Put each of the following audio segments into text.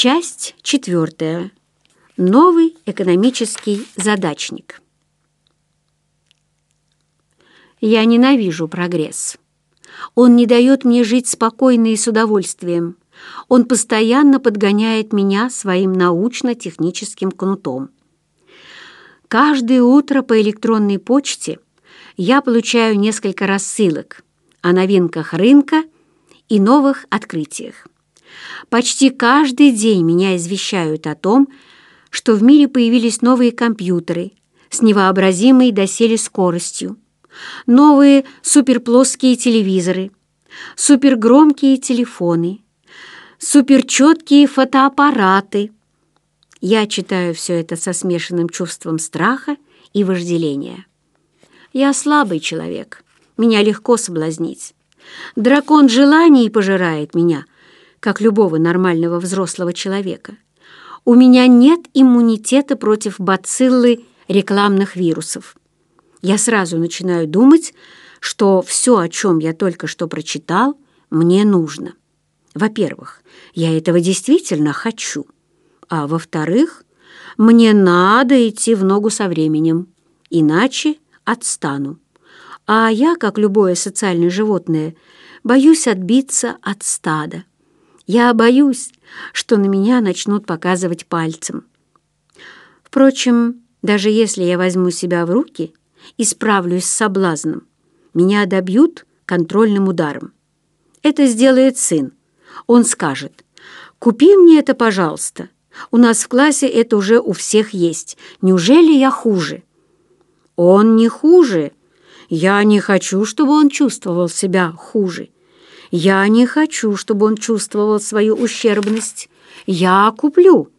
Часть четвертая. Новый экономический задачник. Я ненавижу прогресс. Он не дает мне жить спокойно и с удовольствием. Он постоянно подгоняет меня своим научно-техническим кнутом. Каждое утро по электронной почте я получаю несколько рассылок о новинках рынка и новых открытиях. Почти каждый день меня извещают о том, что в мире появились новые компьютеры с невообразимой доселе скоростью, новые суперплоские телевизоры, супергромкие телефоны, суперчеткие фотоаппараты. Я читаю все это со смешанным чувством страха и вожделения. Я слабый человек, меня легко соблазнить. Дракон желаний пожирает меня — как любого нормального взрослого человека. У меня нет иммунитета против бациллы рекламных вирусов. Я сразу начинаю думать, что все, о чем я только что прочитал, мне нужно. Во-первых, я этого действительно хочу. А во-вторых, мне надо идти в ногу со временем, иначе отстану. А я, как любое социальное животное, боюсь отбиться от стада. Я боюсь, что на меня начнут показывать пальцем. Впрочем, даже если я возьму себя в руки и справлюсь с соблазном, меня добьют контрольным ударом. Это сделает сын. Он скажет, «Купи мне это, пожалуйста. У нас в классе это уже у всех есть. Неужели я хуже?» «Он не хуже. Я не хочу, чтобы он чувствовал себя хуже. Я не хочу, чтобы он чувствовал свою ущербность. Я куплю.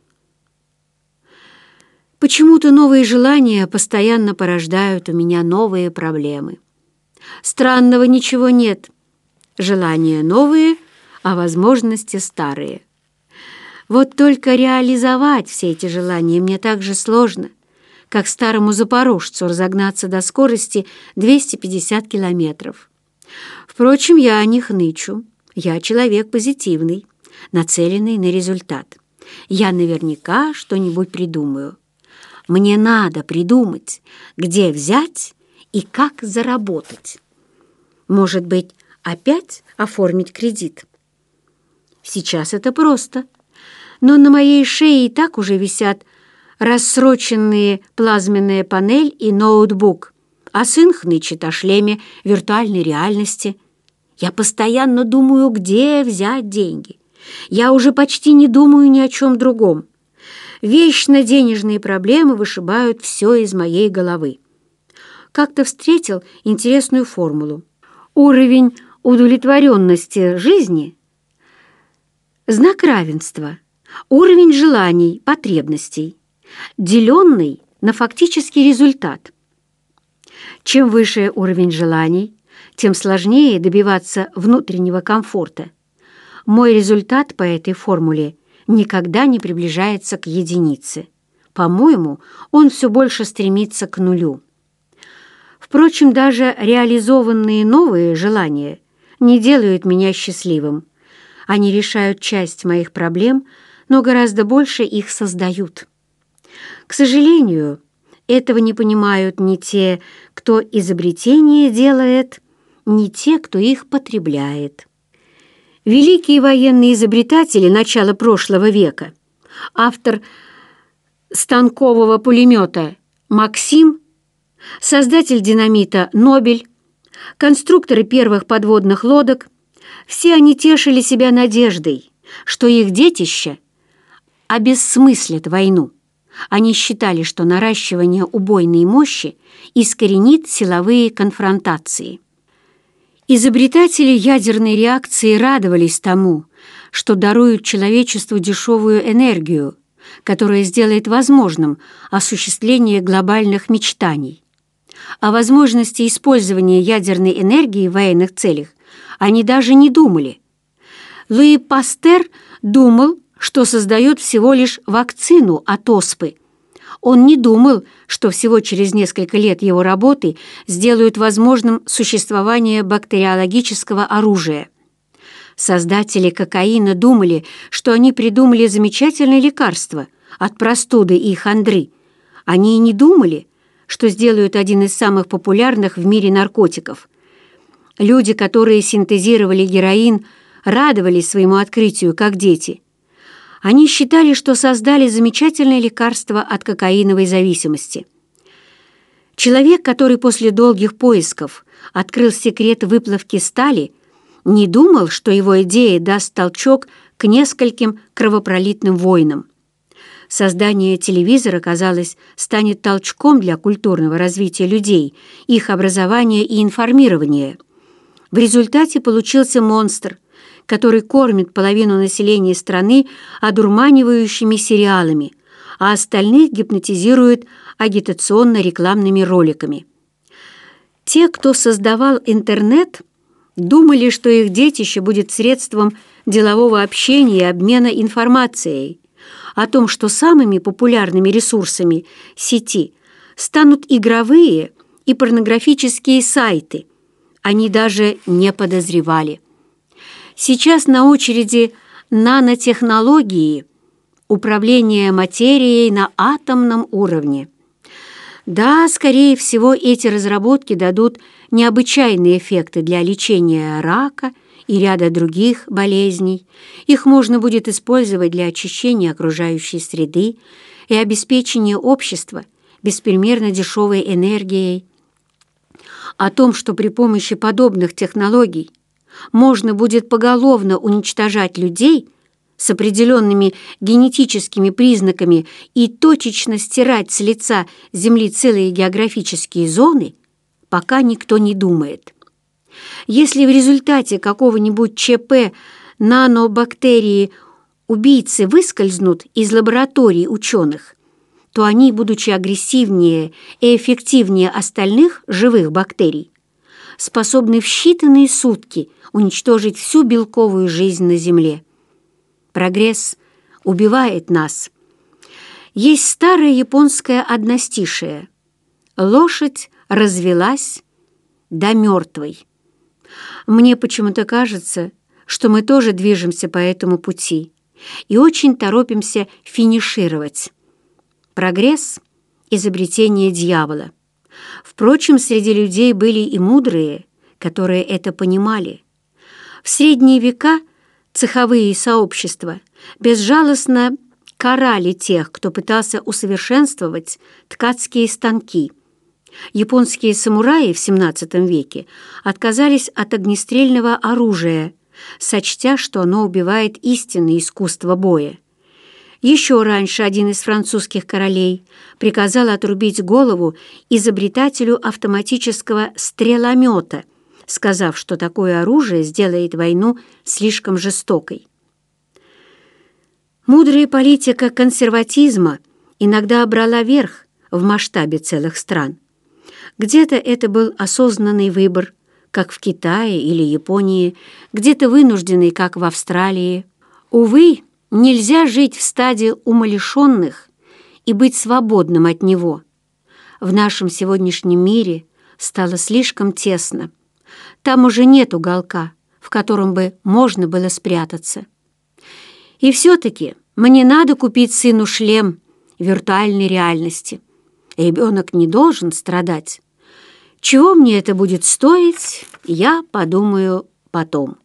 Почему-то новые желания постоянно порождают у меня новые проблемы. Странного ничего нет. Желания новые, а возможности старые. Вот только реализовать все эти желания мне так же сложно, как старому запорожцу разогнаться до скорости 250 километров. Впрочем, я не хнычу. Я человек позитивный, нацеленный на результат. Я наверняка что-нибудь придумаю. Мне надо придумать, где взять и как заработать. Может быть, опять оформить кредит? Сейчас это просто. Но на моей шее и так уже висят рассроченные плазменная панель и ноутбук, а сын хнычет о шлеме виртуальной реальности – я постоянно думаю, где взять деньги. Я уже почти не думаю ни о чем другом. Вечно денежные проблемы вышибают все из моей головы. Как-то встретил интересную формулу. Уровень удовлетворенности жизни – знак равенства, уровень желаний, потребностей, деленный на фактический результат. Чем выше уровень желаний – тем сложнее добиваться внутреннего комфорта. Мой результат по этой формуле никогда не приближается к единице. По-моему, он все больше стремится к нулю. Впрочем, даже реализованные новые желания не делают меня счастливым. Они решают часть моих проблем, но гораздо больше их создают. К сожалению, этого не понимают ни те, кто изобретение делает, не те, кто их потребляет. Великие военные изобретатели начала прошлого века, автор станкового пулемета Максим, создатель динамита Нобель, конструкторы первых подводных лодок, все они тешили себя надеждой, что их детища обессмыслят войну. Они считали, что наращивание убойной мощи искоренит силовые конфронтации. Изобретатели ядерной реакции радовались тому, что даруют человечеству дешевую энергию, которая сделает возможным осуществление глобальных мечтаний. О возможности использования ядерной энергии в военных целях они даже не думали. Луи Пастер думал, что создает всего лишь вакцину от оспы – он не думал, что всего через несколько лет его работы сделают возможным существование бактериологического оружия. Создатели кокаина думали, что они придумали замечательное лекарство от простуды и хандры. Они и не думали, что сделают один из самых популярных в мире наркотиков. Люди, которые синтезировали героин, радовались своему открытию, как дети. Они считали, что создали замечательное лекарство от кокаиновой зависимости. Человек, который после долгих поисков открыл секрет выплавки стали, не думал, что его идея даст толчок к нескольким кровопролитным войнам. Создание телевизора, казалось, станет толчком для культурного развития людей, их образования и информирования. В результате получился монстр, который кормит половину населения страны одурманивающими сериалами, а остальных гипнотизирует агитационно-рекламными роликами. Те, кто создавал интернет, думали, что их детище будет средством делового общения и обмена информацией, о том, что самыми популярными ресурсами сети станут игровые и порнографические сайты. Они даже не подозревали. Сейчас на очереди нанотехнологии, управление материей на атомном уровне. Да, скорее всего, эти разработки дадут необычайные эффекты для лечения рака и ряда других болезней. Их можно будет использовать для очищения окружающей среды и обеспечения общества беспримерно дешевой энергией. О том, что при помощи подобных технологий можно будет поголовно уничтожать людей с определенными генетическими признаками и точечно стирать с лица Земли целые географические зоны, пока никто не думает. Если в результате какого-нибудь ЧП нанобактерии убийцы выскользнут из лабораторий ученых, то они, будучи агрессивнее и эффективнее остальных живых бактерий, способны в считанные сутки уничтожить всю белковую жизнь на Земле. Прогресс убивает нас. Есть старое японское одностишее «Лошадь развелась до мертвой». Мне почему-то кажется, что мы тоже движемся по этому пути и очень торопимся финишировать. Прогресс — изобретение дьявола. Впрочем, среди людей были и мудрые, которые это понимали. В средние века цеховые сообщества безжалостно карали тех, кто пытался усовершенствовать ткацкие станки – Японские самураи в XVII веке отказались от огнестрельного оружия, сочтя, что оно убивает истинное искусство боя. Еще раньше один из французских королей приказал отрубить голову изобретателю автоматического стреломета, сказав, что такое оружие сделает войну слишком жестокой. Мудрая политика консерватизма иногда брала верх в масштабе целых стран. Где-то это был осознанный выбор, как в Китае или Японии, где-то вынужденный, как в Австралии. Увы, нельзя жить в стаде умалишенных и быть свободным от него. В нашем сегодняшнем мире стало слишком тесно. Там уже нет уголка, в котором бы можно было спрятаться. И все-таки мне надо купить сыну шлем виртуальной реальности. Ребенок не должен страдать. Чего мне это будет стоить, я подумаю потом.